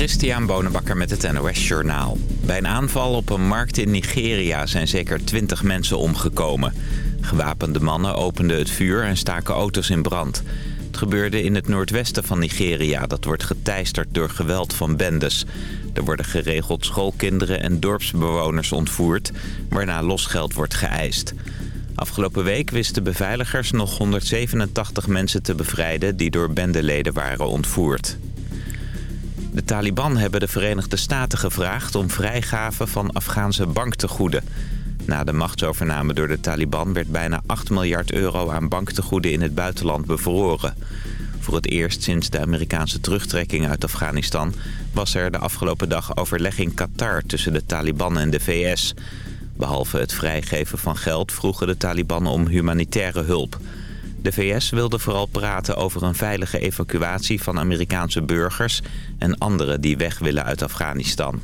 Christian Bonenbakker met het NOS Journaal. Bij een aanval op een markt in Nigeria zijn zeker 20 mensen omgekomen. Gewapende mannen openden het vuur en staken auto's in brand. Het gebeurde in het noordwesten van Nigeria. Dat wordt geteisterd door geweld van bendes. Er worden geregeld schoolkinderen en dorpsbewoners ontvoerd... waarna losgeld wordt geëist. Afgelopen week wisten beveiligers nog 187 mensen te bevrijden... die door bendeleden waren ontvoerd. De Taliban hebben de Verenigde Staten gevraagd om vrijgave van Afghaanse banktegoeden. Na de machtsovername door de Taliban werd bijna 8 miljard euro aan banktegoeden in het buitenland bevroren. Voor het eerst sinds de Amerikaanse terugtrekking uit Afghanistan was er de afgelopen dag overleg in Qatar tussen de Taliban en de VS. Behalve het vrijgeven van geld vroegen de Taliban om humanitaire hulp. De VS wilde vooral praten over een veilige evacuatie van Amerikaanse burgers... en anderen die weg willen uit Afghanistan.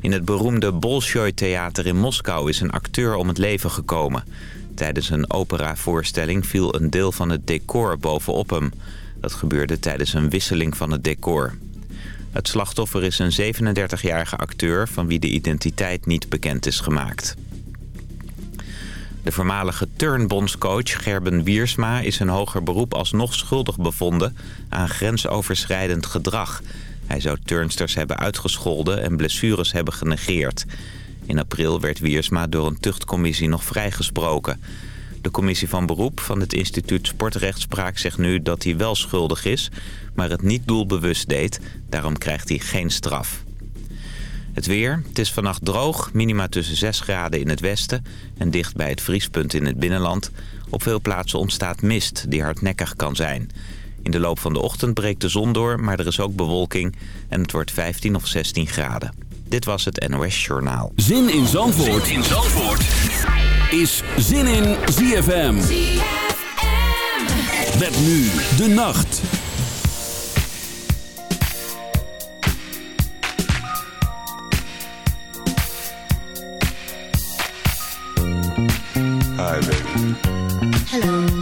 In het beroemde Bolshoi-theater in Moskou is een acteur om het leven gekomen. Tijdens een operavoorstelling viel een deel van het decor bovenop hem. Dat gebeurde tijdens een wisseling van het decor. Het slachtoffer is een 37-jarige acteur van wie de identiteit niet bekend is gemaakt. De voormalige turnbondscoach Gerben Wiersma is een hoger beroep alsnog schuldig bevonden aan grensoverschrijdend gedrag. Hij zou turnsters hebben uitgescholden en blessures hebben genegeerd. In april werd Wiersma door een tuchtcommissie nog vrijgesproken. De commissie van beroep van het instituut Sportrechtspraak zegt nu dat hij wel schuldig is... maar het niet doelbewust deed, daarom krijgt hij geen straf. Het weer. Het is vannacht droog. Minima tussen 6 graden in het westen en dicht bij het vriespunt in het binnenland. Op veel plaatsen ontstaat mist die hardnekkig kan zijn. In de loop van de ochtend breekt de zon door, maar er is ook bewolking en het wordt 15 of 16 graden. Dit was het NOS Journaal. Zin in Zandvoort, zin in Zandvoort. is Zin in ZFM. ZFM. Met nu de nacht. Hello.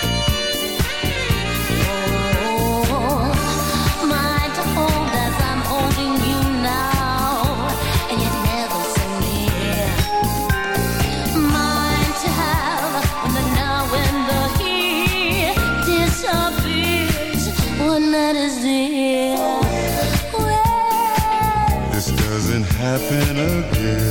do.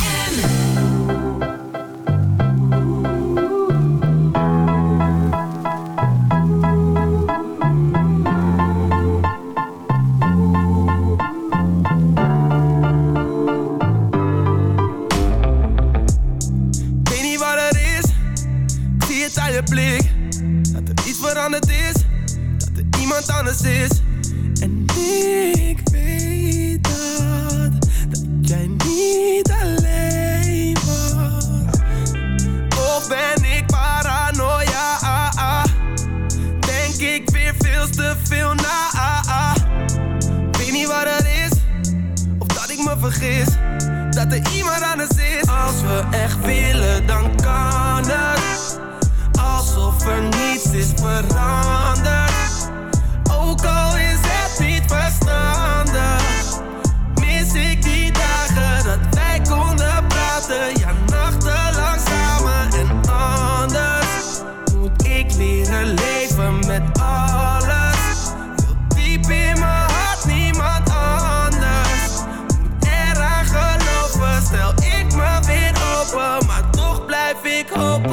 ik hoop.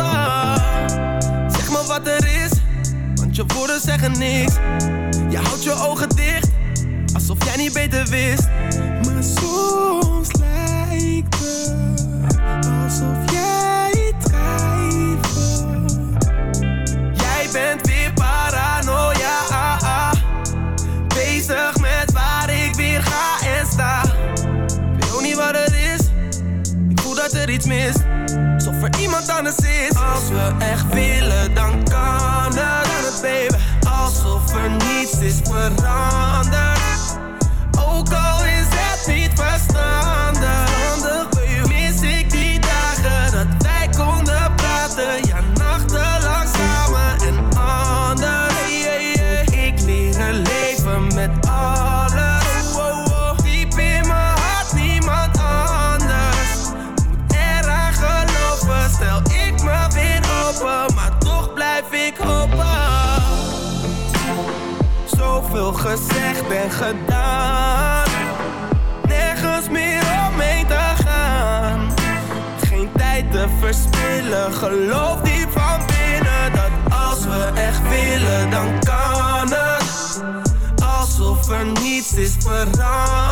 Zeg maar wat er is, want je woorden zeggen niks. Je houdt je ogen dicht, alsof jij niet beter wist. Maar soms lijkt het alsof jij twijfelt. Jij bent echt willen, dan kan het, baby. Alsof er niets is veranderd. Geloof die van binnen Dat als we echt willen dan kan het. Alsof er niets is veranderd.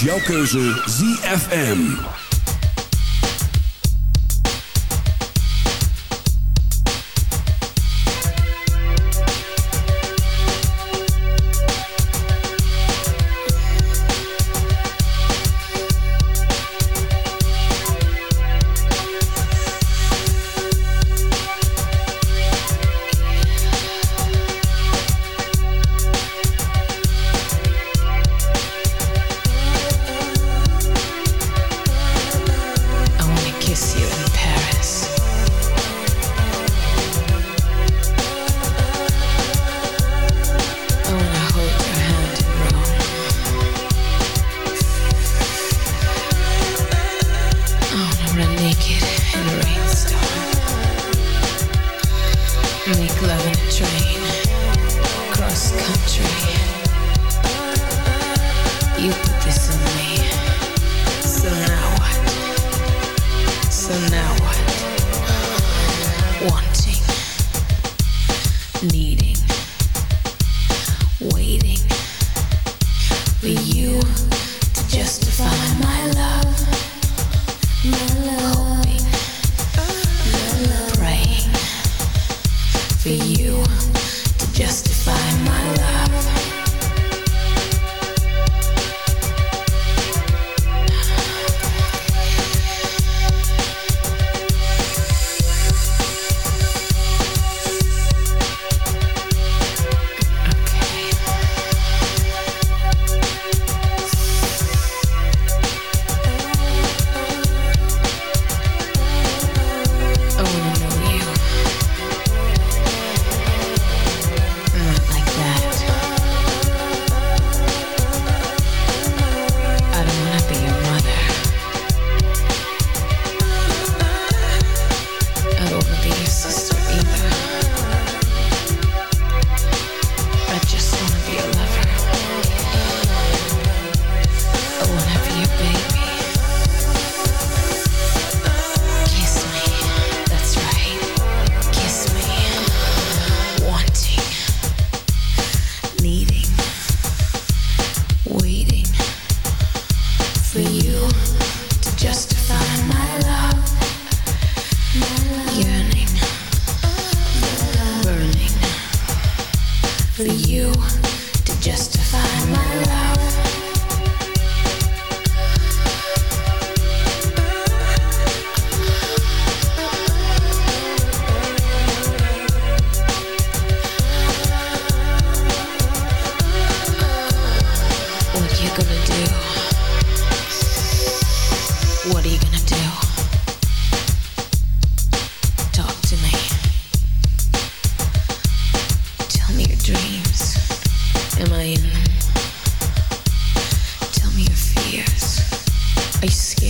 Jouw keuze ZFM. For you Are you scared?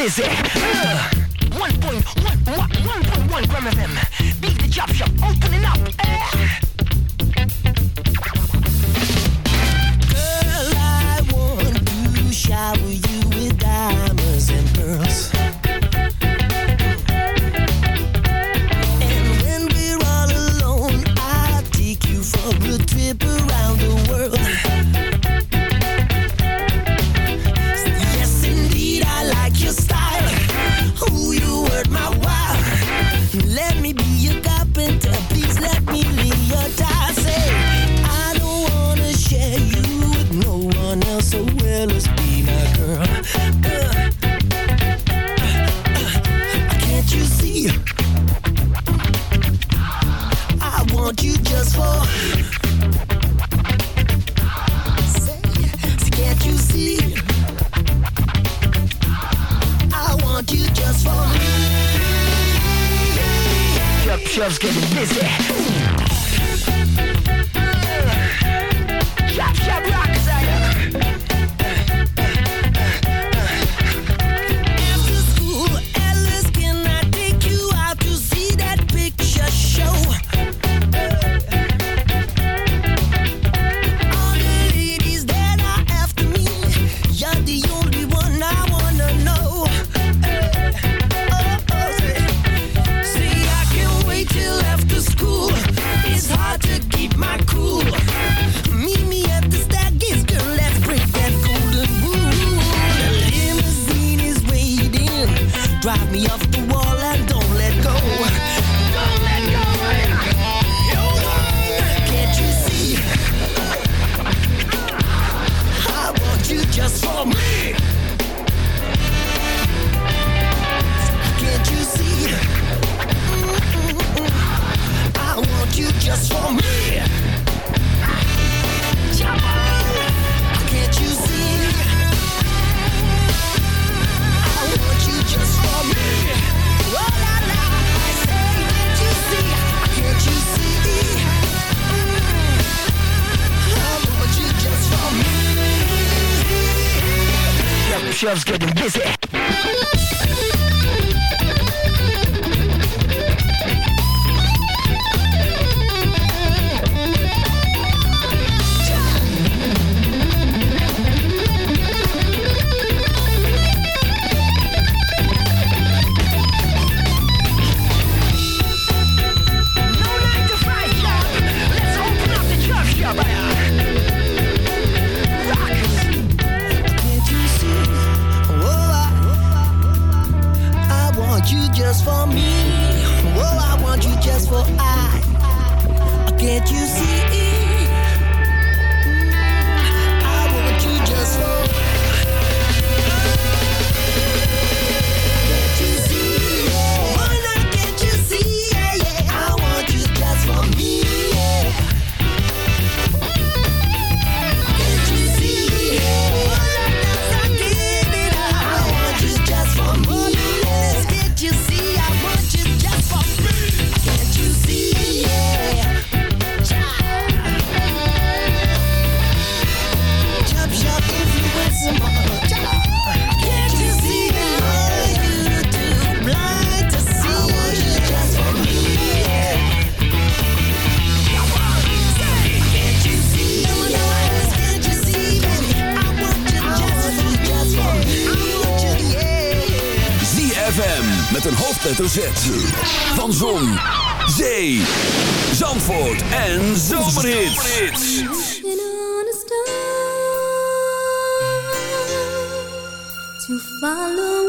busy. Uh, 1.1, 1.1 Gram FM. Big the job shop, opening up. Uh. Girl, I want to shower you with diamonds and pearls. just for me. Can't you see? I want you just for me. Oh la la, I say, can't you see? Can't you see? I want you just for me. The getting busy. Met een hoofdletter Z. Van Zon, Zee, Zandvoort en Zomerhits. To follow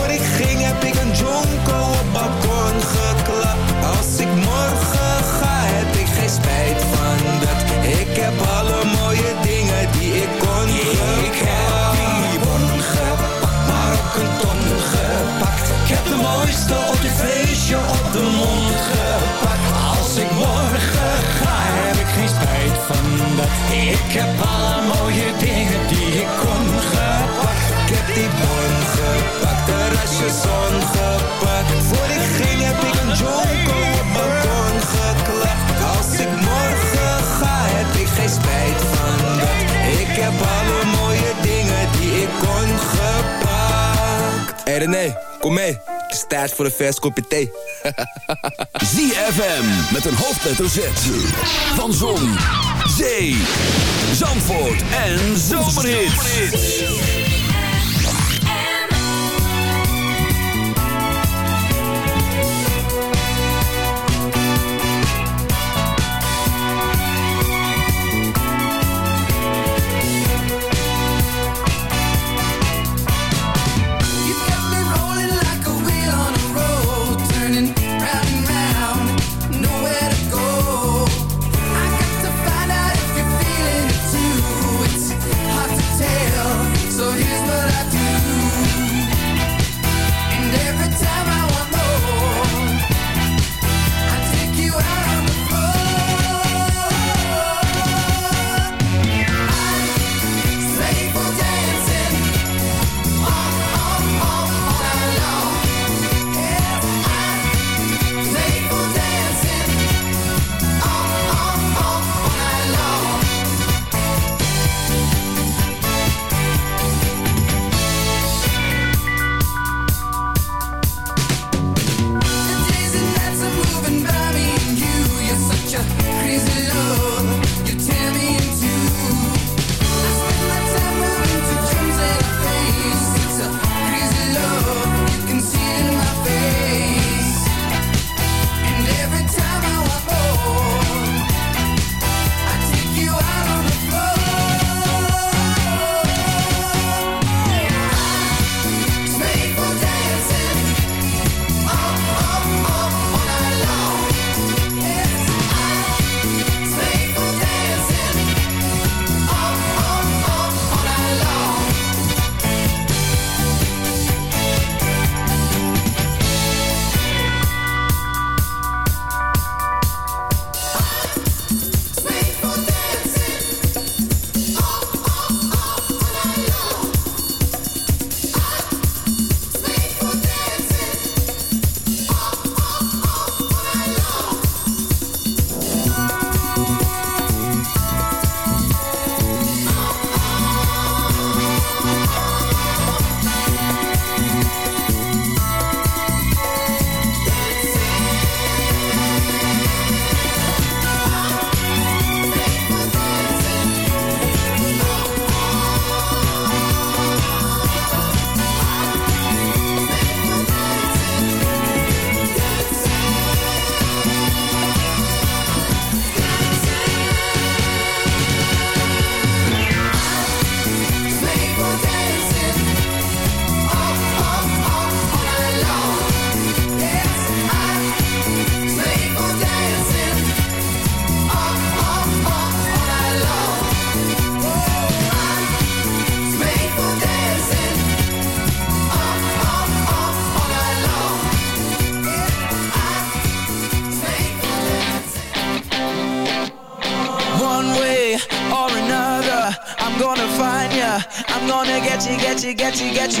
Feestje op de mond gepakt. Als ik morgen ga, heb ik geen spijt van dat. Ik heb alle mooie dingen die ik kon gepakt. Ik heb die bon gepakt, terrasje zon gepakt. Voor ik ging heb ik een jonko op balkon geklapt. Als ik morgen ga, heb ik geen spijt van dat. Ik heb alle mooie dingen die ik kon gepakt. Hey René, kom mee Het voor een vers kopje thee ZFM met een hoofdletter Z. Van Zon, Zee, Zandvoort en Zomerhits. get you, get you.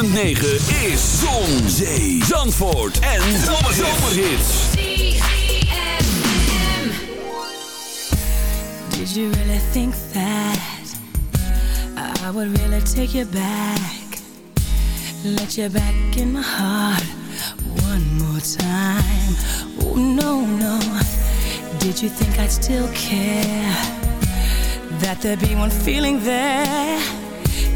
106.9 is Zon, Zee, Zandvoort en Zomerhits. Did you really think that I would really take you back? Let you back in my heart one more time. Oh, no, no. Did you think I'd still care? That there'd be one feeling there?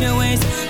your ways